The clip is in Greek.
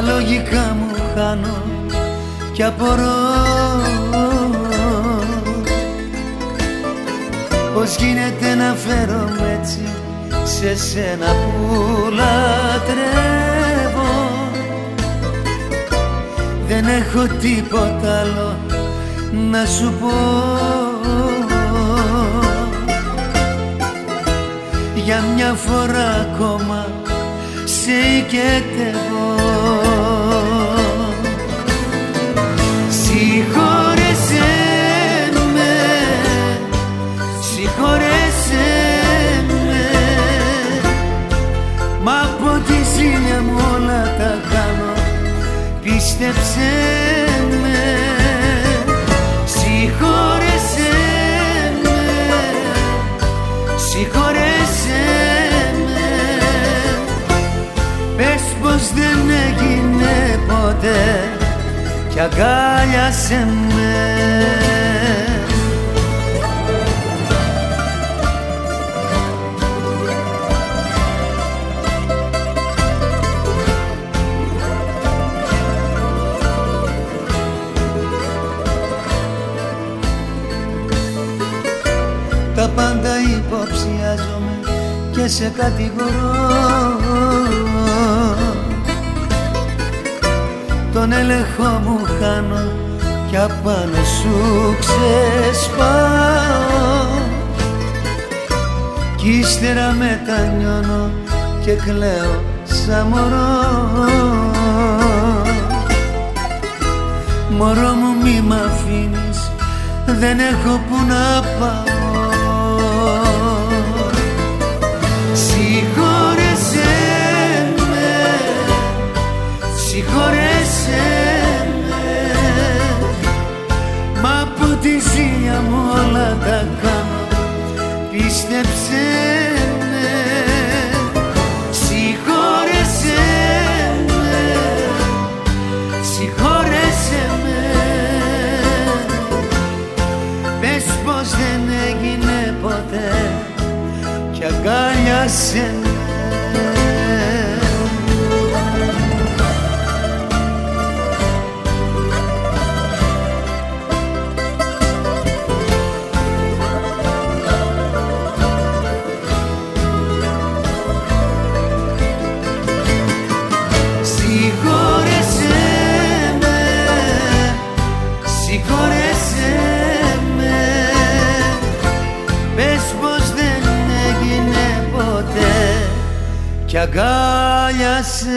Τα λογικά μου χάνω και απορώ. Πώς γίνεται να φέρομαι έτσι σε σένα που λατρεύω; Δεν έχω τίποτα άλλο να σου πω. Για μια φορά ακόμα σε οικετεύω συγχώρεσέ με. Μα από τη ζήλια μου όλα τα κάνω Πίστεψέ με, συγχώρεσέ με, συγχώρεσέ με. Πες πως δεν έγινε ποτέ κι αγκάλιασε με πάντα υποψιάζομαι και σε κατηγορώ. Τον έλεγχο μου χάνω κι απάνω σου ξεσπάω. Κι ύστερα μετανιώνω και κλαίω σαν μωρό. Μωρό μου μη μ' αφήνεις δεν έχω που να πάω συγχώρεσέ με. Μα από τη ζήλια μου όλα τα κάνω Πίστεψέ με, συγχώρεσέ με, συγχώρεσέ με. Πες πως δεν έγινε ποτέ κι αγκάλιασε με και αγκάλιασε